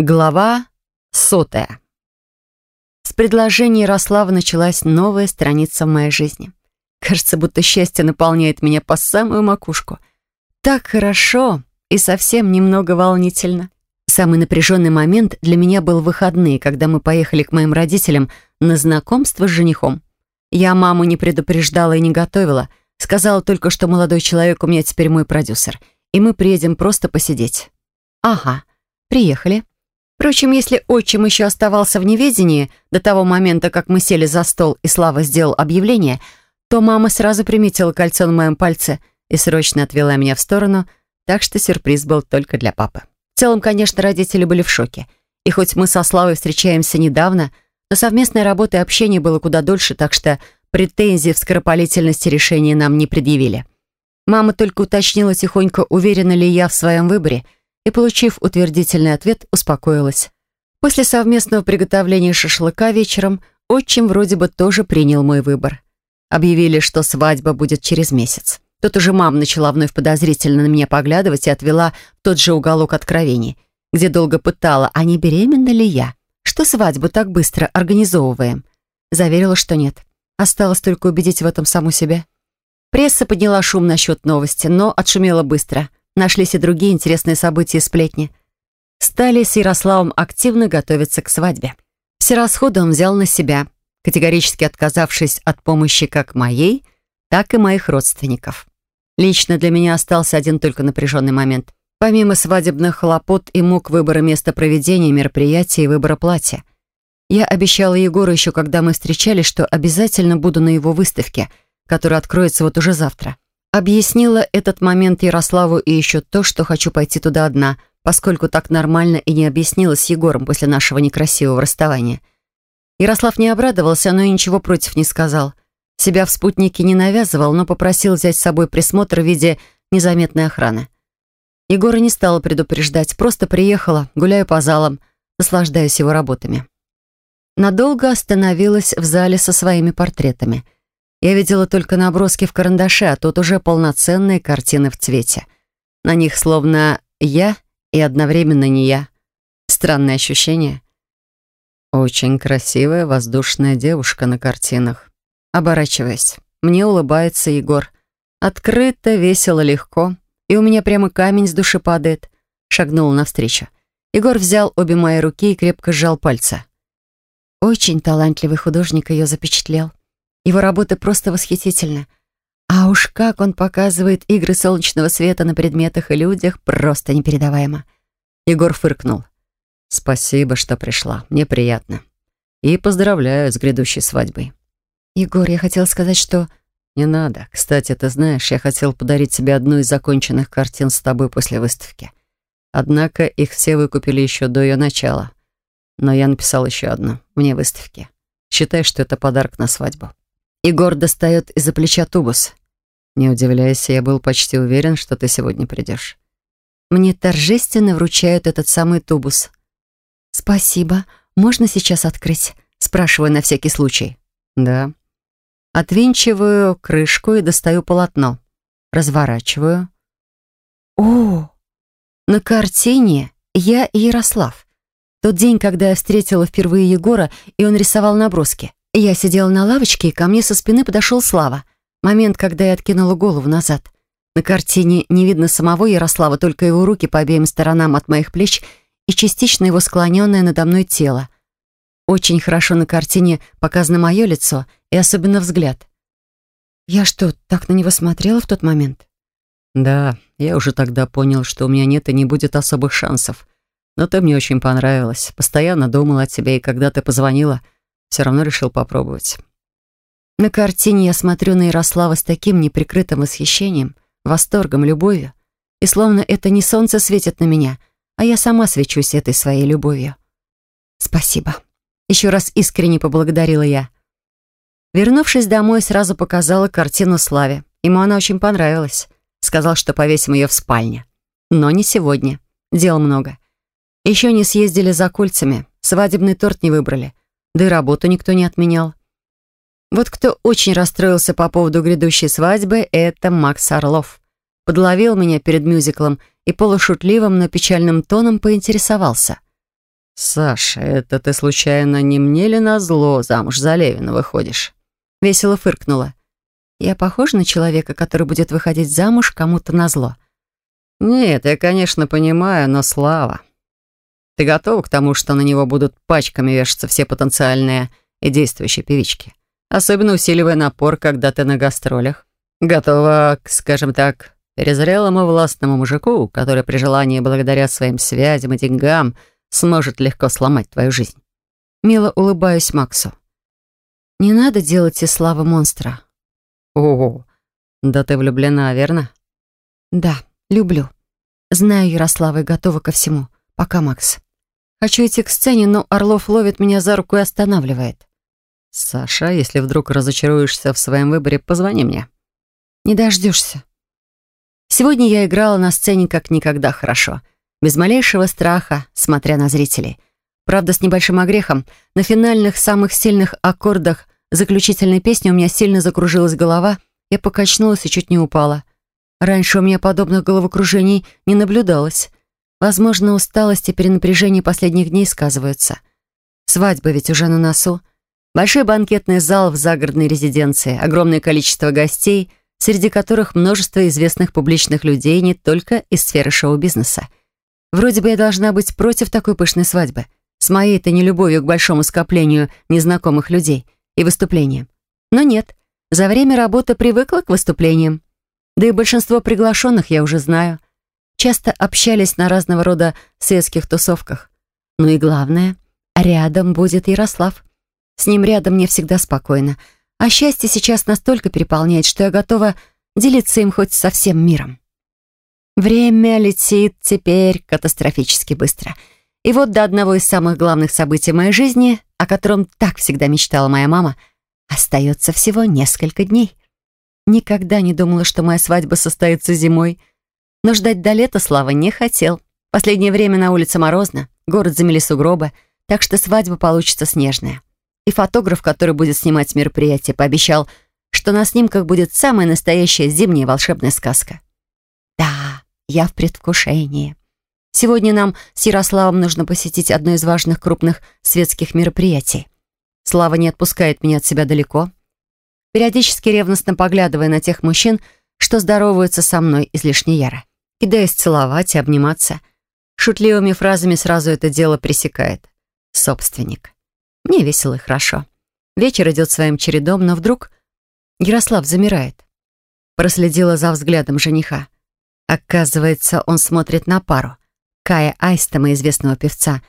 Глава сотая. С предложения Ярослава началась новая страница в моей жизни. Кажется, будто счастье наполняет меня по самую макушку. Так хорошо и совсем немного волнительно. Самый напряженный момент для меня был выходные, когда мы поехали к моим родителям на знакомство с женихом. Я маму не предупреждала и не готовила. Сказала только, что молодой человек у меня теперь мой продюсер, и мы приедем просто посидеть. Ага, приехали. Впрочем, если отчим еще оставался в неведении до того момента, как мы сели за стол и Слава сделал объявление, то мама сразу приметила кольцо на моем пальце и срочно отвела меня в сторону, так что сюрприз был только для папы. В целом, конечно, родители были в шоке. И хоть мы со Славой встречаемся недавно, но совместной работы и общения было куда дольше, так что претензий в скоропалительности решения нам не предъявили. Мама только уточнила тихонько, уверена ли я в своем выборе — и, получив утвердительный ответ, успокоилась. После совместного приготовления шашлыка вечером отчим вроде бы тоже принял мой выбор. Объявили, что свадьба будет через месяц. Тут уже мама начала вновь подозрительно на меня поглядывать и отвела в тот же уголок откровений, где долго пытала, а не беременна ли я. Что свадьбу так быстро организовываем? Заверила, что нет. Осталось только убедить в этом саму себя. Пресса подняла шум насчет новости, но отшумела быстро. Нашлись и другие интересные события и сплетни. Стали с Ярославом активно готовиться к свадьбе. Все расходы он взял на себя, категорически отказавшись от помощи как моей, так и моих родственников. Лично для меня остался один только напряженный момент. Помимо свадебных хлопот и мук выбора места проведения мероприятия и выбора платья. Я обещала Егору еще, когда мы встречались, что обязательно буду на его выставке, которая откроется вот уже завтра. Объяснила этот момент Ярославу и еще то, что хочу пойти туда одна, поскольку так нормально и не объяснила с Егором после нашего некрасивого расставания. Ярослав не обрадовался, но и ничего против не сказал. Себя в спутнике не навязывал, но попросил взять с собой присмотр в виде незаметной охраны. Егора не стала предупреждать, просто приехала, гуляю по залам, наслаждаюсь его работами. Надолго остановилась в зале со своими портретами — я видела только наброски в карандаше, а тут уже полноценные картины в цвете. На них словно я и одновременно не я. Странное ощущение. Очень красивая воздушная девушка на картинах. Оборачиваясь, мне улыбается Егор. Открыто, весело, легко. И у меня прямо камень с души падает. Шагнул навстречу. Егор взял обе мои руки и крепко сжал пальцы. Очень талантливый художник ее запечатлел. Его работа просто восхитительна. А уж как он показывает игры солнечного света на предметах и людях, просто непередаваемо. Егор фыркнул. «Спасибо, что пришла. Мне приятно. И поздравляю с грядущей свадьбой». «Егор, я хотел сказать, что...» «Не надо. Кстати, ты знаешь, я хотел подарить тебе одну из законченных картин с тобой после выставки. Однако их все выкупили еще до ее начала. Но я написал еще одну, вне выставки. Считай, что это подарок на свадьбу». Егор достает из-за плеча тубус. Не удивляйся, я был почти уверен, что ты сегодня придешь. Мне торжественно вручают этот самый тубус. «Спасибо. Можно сейчас открыть?» Спрашиваю на всякий случай. «Да». Отвинчиваю крышку и достаю полотно. Разворачиваю. О, на картине я Ярослав. Тот день, когда я встретила впервые Егора, и он рисовал наброски. Я сидела на лавочке, и ко мне со спины подошел Слава. Момент, когда я откинула голову назад. На картине не видно самого Ярослава, только его руки по обеим сторонам от моих плеч и частично его склоненное надо мной тело. Очень хорошо на картине показано мое лицо и особенно взгляд. Я что, так на него смотрела в тот момент? Да, я уже тогда понял, что у меня нет и не будет особых шансов. Но ты мне очень понравилась. Постоянно думала о тебе, и когда ты позвонила, все равно решил попробовать. На картине я смотрю на Ярослава с таким неприкрытым восхищением, восторгом, любовью. И словно это не солнце светит на меня, а я сама свечусь этой своей любовью. Спасибо. Еще раз искренне поблагодарила я. Вернувшись домой, сразу показала картину Славе. Ему она очень понравилась. Сказал, что повесим ее в спальне. Но не сегодня. Дел много. Еще не съездили за кольцами. Свадебный торт не выбрали да и работу никто не отменял. Вот кто очень расстроился по поводу грядущей свадьбы, это Макс Орлов. Подловил меня перед мюзиклом и полушутливым, но печальным тоном поинтересовался. «Саша, это ты случайно не мне ли назло замуж за Левина выходишь?» Весело фыркнула. «Я похожа на человека, который будет выходить замуж кому-то назло?» «Нет, я, конечно, понимаю, но Слава. Ты готова к тому, что на него будут пачками вешаться все потенциальные и действующие певички? Особенно усиливая напор, когда ты на гастролях. Готова к, скажем так, перезрелому властному мужику, который при желании благодаря своим связям и деньгам сможет легко сломать твою жизнь. Мило улыбаюсь Максу. Не надо делать из славы монстра. О, да ты влюблена, верно? Да, люблю. Знаю Ярослава и готова ко всему. Пока, Макс. Хочу идти к сцене, но Орлов ловит меня за руку и останавливает. «Саша, если вдруг разочаруешься в своем выборе, позвони мне». «Не дождешься». Сегодня я играла на сцене как никогда хорошо без малейшего страха, смотря на зрителей. Правда, с небольшим огрехом, на финальных самых сильных аккордах заключительной песни у меня сильно закружилась голова, я покачнулась и чуть не упала. Раньше у меня подобных головокружений не наблюдалось. Возможно, усталость и перенапряжение последних дней сказываются. Свадьба ведь уже на носу. Большой банкетный зал в загородной резиденции, огромное количество гостей, среди которых множество известных публичных людей не только из сферы шоу-бизнеса. Вроде бы я должна быть против такой пышной свадьбы. С моей-то нелюбовью к большому скоплению незнакомых людей и выступлениям. Но нет, за время работы привыкла к выступлениям. Да и большинство приглашенных я уже знаю. Часто общались на разного рода светских тусовках. Ну и главное, рядом будет Ярослав. С ним рядом мне всегда спокойно. А счастье сейчас настолько переполняет, что я готова делиться им хоть со всем миром. Время летит теперь катастрофически быстро. И вот до одного из самых главных событий моей жизни, о котором так всегда мечтала моя мама, остается всего несколько дней. Никогда не думала, что моя свадьба состоится зимой. Но ждать до лета Слава не хотел. Последнее время на улице морозно, город замели сугробы, так что свадьба получится снежная. И фотограф, который будет снимать мероприятие, пообещал, что на снимках будет самая настоящая зимняя волшебная сказка. Да, я в предвкушении. Сегодня нам с Ярославом нужно посетить одно из важных крупных светских мероприятий. Слава не отпускает меня от себя далеко. Периодически ревностно поглядывая на тех мужчин, что здороваются со мной излишне яро. Кидаясь целовать и обниматься. Шутливыми фразами сразу это дело пресекает. Собственник. Мне весело и хорошо. Вечер идет своим чередом, но вдруг Ярослав замирает. Проследила за взглядом жениха. Оказывается, он смотрит на пару. Кая Айстома, известного певца,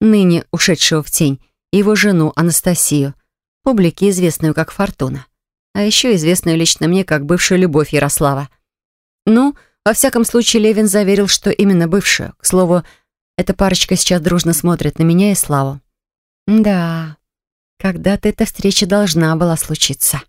ныне ушедшего в тень, и его жену Анастасию, публике известную как Фортуна, а еще известную лично мне как бывшую любовь Ярослава. Ну, во всяком случае, Левин заверил, что именно бывшую. К слову, эта парочка сейчас дружно смотрит на меня и Славу. Да, когда-то эта встреча должна была случиться.